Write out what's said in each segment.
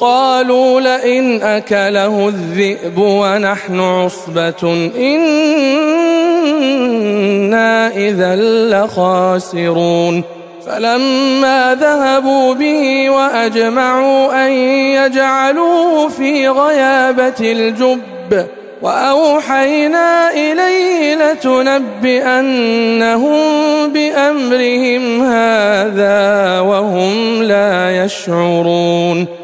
قالوا لئن أكله الذئب ونحن عصبة إنا إذا لخاسرون. فلما ذهبوا به وأجمعوا أن يجعلوه في غيابة الجب وأوحينا إليه لتنبئنهم بأمرهم هذا وهم لا يشعرون.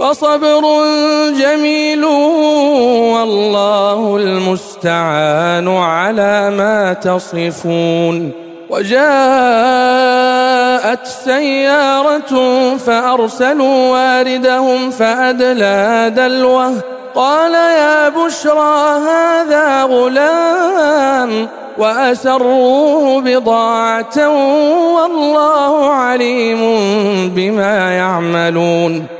فصبر جميل والله المستعان على ما تصفون وجاءت سيارة فأرسلوا واردهم فأدلى دلوه قال يا بشرى هذا غلام وأسروه بضاعة والله عليم بما يعملون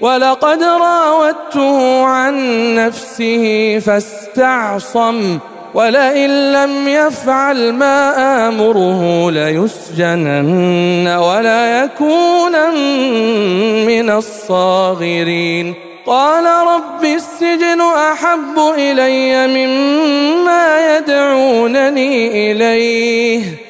ولقد راودته عن نفسه فاستعصم ولئن لم يفعل ما آمره ليسجنن ولا يكونن من الصاغرين. قال رب السجن أحب إلي مما يدعونني إليه.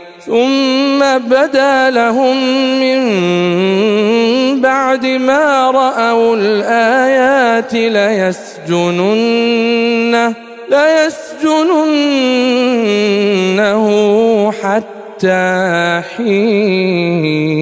ثم بدا لهم من بعد ما رأوا الآيات ليسجننه ليسجننه حتى حين.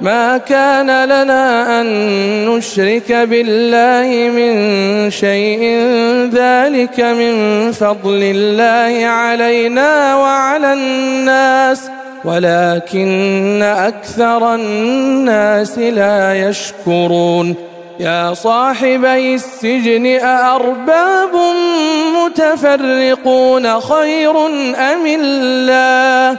ما كان لنا أن نشرك بالله من شيء ذلك من فضل الله علينا وعلى الناس ولكن أكثر الناس لا يشكرون. يا صاحبي السجن أأرباب متفرقون خير أم الله؟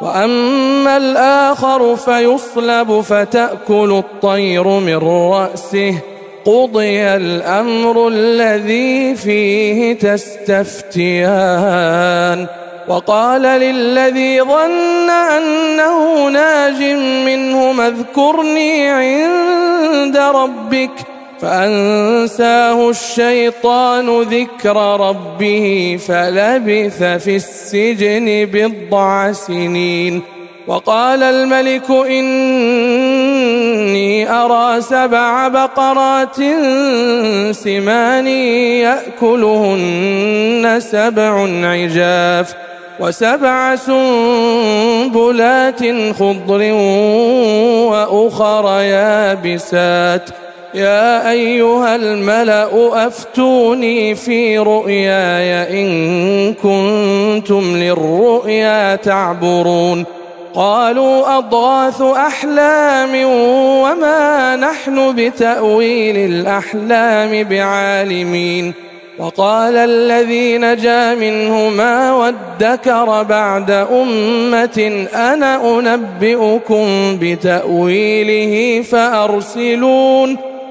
وأما الآخر فيصلب فتأكل الطير من رأسه. قضي الأمر الذي فيه تستفتيان. وقال للذي ظن أنه ناج منه اذكرني عند ربك. فأنساه الشيطان ذكر ربه فلبث في السجن بضع سنين وقال الملك إني أرى سبع بقرات سمان يأكلهن سبع عجاف وسبع سنبلات خضر وأخر يابسات ۖ يا أيها الملأ أفتوني في رؤياي إن كنتم للرؤيا تعبرون. قالوا أضغاث أحلام وما نحن بتأويل الأحلام بعالمين. وقال الذي نجا منهما وادكر بعد أمة أنا أنبئكم بتأويله فأرسلون.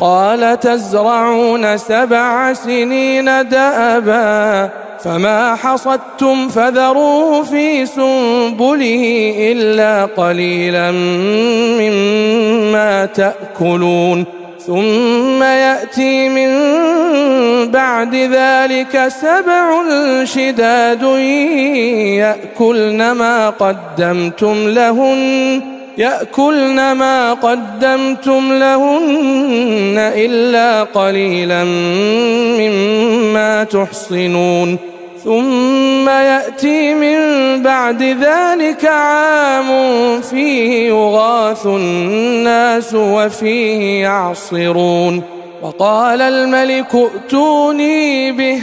قال تزرعون سبع سنين دأبا فما حصدتم فذروه في سنبله إلا قليلا مما تأكلون ثم يأتي من بعد ذلك سبع شداد يأكلن ما قدمتم لهن يأكلن ما قدمتم لهن إلا قليلا مما تحصنون. ثم يأتي من بعد ذلك عام فيه يغاث الناس وفيه يعصرون. وقال الملك ائتوني به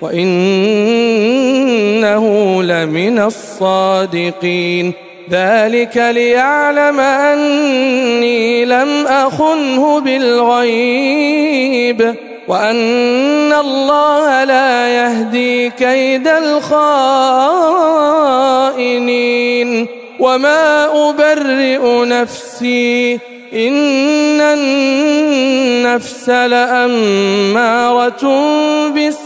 وإنه لمن الصادقين ذلك ليعلم أني لم أخنه بالغيب وأن الله لا يهدي كيد الخائنين وما أبرئ نفسي إن النفس لأمارة بالسوء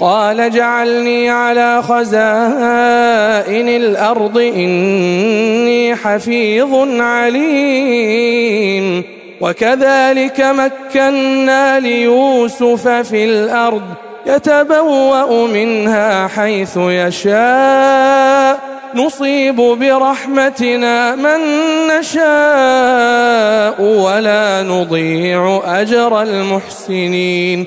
قال جعلني على خزائن الأرض إني حفيظ عليم. وكذلك مكنا ليوسف في الأرض يتبوأ منها حيث يشاء. نصيب برحمتنا من نشاء ولا نضيع أجر المحسنين.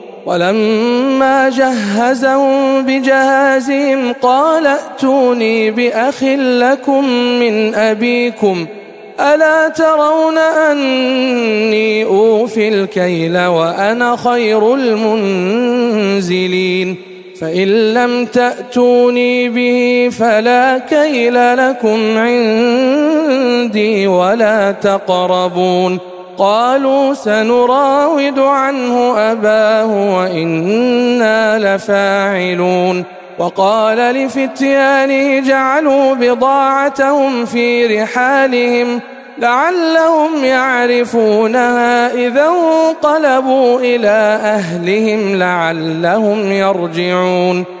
ولما جهزهم بجهازهم قال ائتوني بأخ لكم من أبيكم ألا ترون أني أوفي الكيل وأنا خير المنزلين فإن لم تأتوني به فلا كيل لكم عندي ولا تقربون قالوا سنراود عنه أباه وإنا لفاعلون. وقال لفتيانه جعلوا بضاعتهم في رحالهم لعلهم يعرفونها إذا انقلبوا إلى أهلهم لعلهم يرجعون.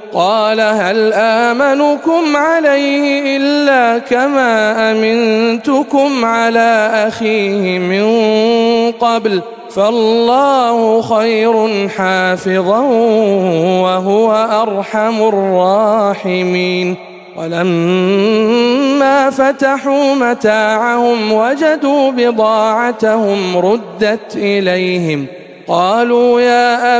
قال هل آمنكم عليه إلا كما أمنتكم على أخيه من قبل فالله خير حافظا وهو أرحم الراحمين ولما فتحوا متاعهم وجدوا بضاعتهم ردت إليهم ۖ قالوا يا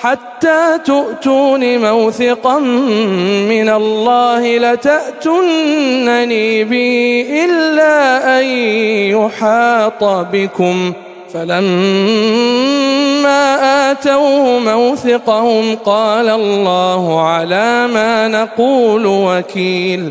حتى تؤتون موثقا من الله لتأتنني به إلا أن يحاط بكم. فلما آتوه موثقهم قال الله على ما نقول وكيل.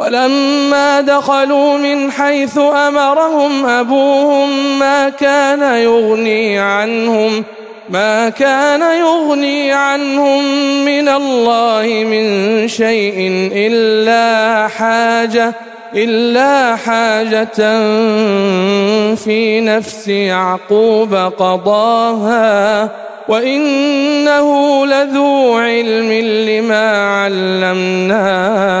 ولما دخلوا من حيث أمرهم أبوهم ما كان يغني عنهم ما كان يغني عنهم من الله من شيء إلا حاجة إلا حاجة في نفس يعقوب قضاها وإنه لذو علم لما علمناه.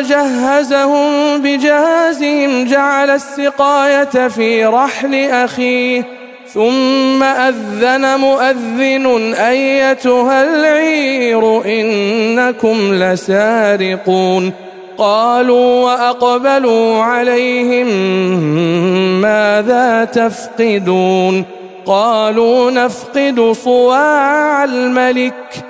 جهزهم بجهازهم جعل السقاية في رحل أخيه. ثم أذن مؤذن أيتها العير إنكم لسارقون. قالوا وأقبلوا عليهم ماذا تفقدون؟ قالوا نفقد صواع الملك.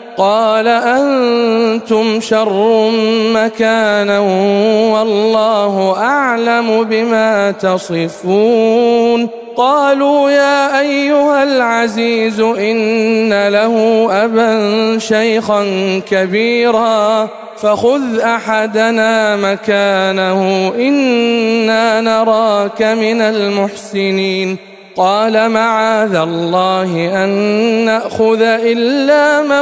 قال أنتم شر مكانا والله أعلم بما تصفون. قالوا يا أيها العزيز إن له أبا شيخا كبيرا فخذ أحدنا مكانه إنا نراك من المحسنين. قال معاذ الله أن نأخذ إلا من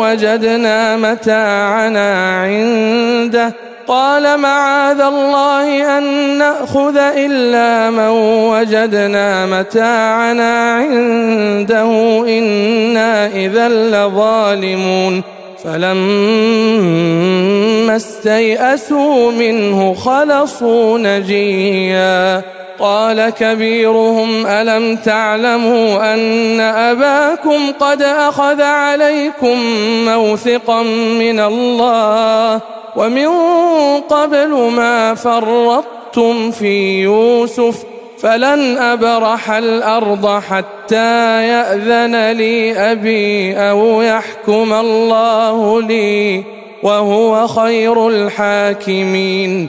وجدنا متاعنا عنده. قال معاذ الله أن نأخذ إلا من وجدنا متاعنا عنده. إنا إذا لظالمون. فلما استيئسوا منه خلصوا نجيا. قال كبيرهم ألم تعلموا أن أباكم قد أخذ عليكم موثقا من الله ومن قبل ما فرطتم في يوسف فلن أبرح الأرض حتى يأذن لي أبي أو يحكم الله لي وهو خير الحاكمين.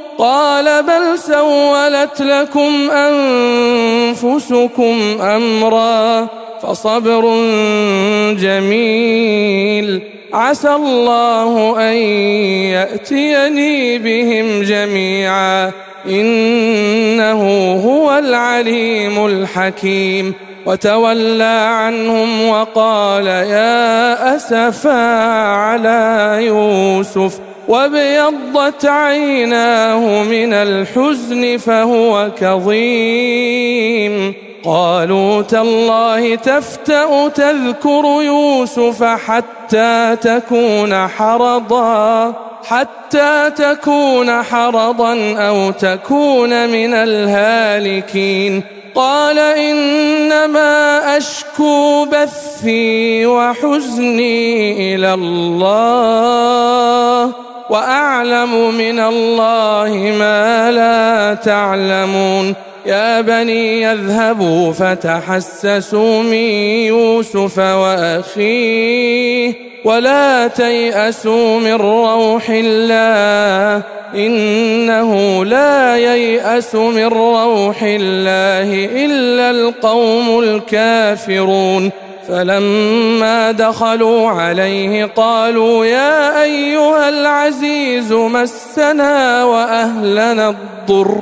قال بل سولت لكم أنفسكم أمرا فصبر جميل. عسى الله أن يأتيني بهم جميعا. إنه هو العليم الحكيم. وتولى عنهم وقال يا أسفا على يوسف. وابيضت عيناه من الحزن فهو كظيم. قالوا تالله تفتأ تذكر يوسف حتى تكون حرضا حتى تكون حرضا أو تكون من الهالكين. قال إنما أشكو بثي وحزني إلى الله. وأعلم من الله ما لا تعلمون. يا بني يذهبوا فتحسسوا من يوسف وأخيه ولا تيأسوا من روح الله. إنه لا ييأس من روح الله إلا القوم الكافرون. فلما دخلوا عليه قالوا يا أيها العزيز مسنا وأهلنا الضر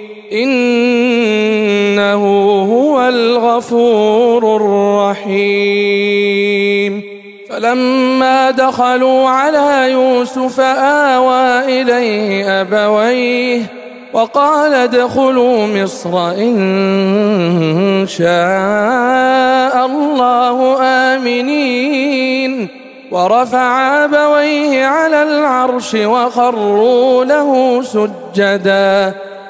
إنه هو الغفور الرحيم. فلما دخلوا على يوسف آوى إليه أبويه وقال ادخلوا مصر إن شاء الله آمنين. ورفع أبويه على العرش وخروا له سجداً.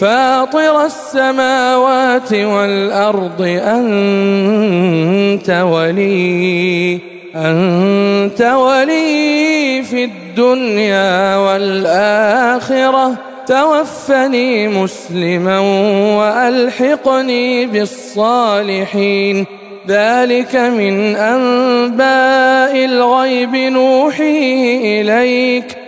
فاطر السماوات والأرض أنت ولي أنت ولي في الدنيا والآخرة. توفني مسلما وألحقني بالصالحين. ذلك من أنباء الغيب نوحيه إليك.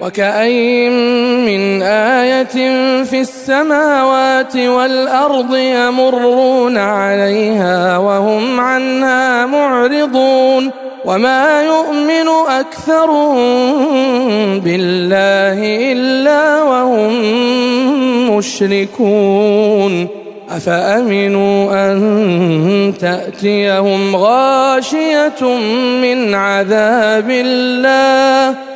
وكأين من آية في السماوات والأرض يمرون عليها وهم عنها معرضون وما يؤمن أكثرهم بالله إلا وهم مشركون أفأمنوا أن تأتيهم غاشية من عذاب الله